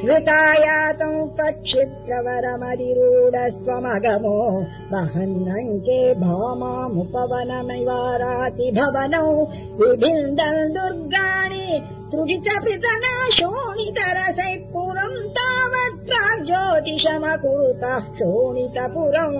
स्मृतायातौ पक्षिप्रवरमधिरूढस्त्वमगमो वहन्नङ्के भामामुपवनमिवाराति भवनौ विभिन्दम् दुर्गाणि त्रुटितपि सनः पुरम् तावत् ज्योतिषमकुतः शोणितपुरम्।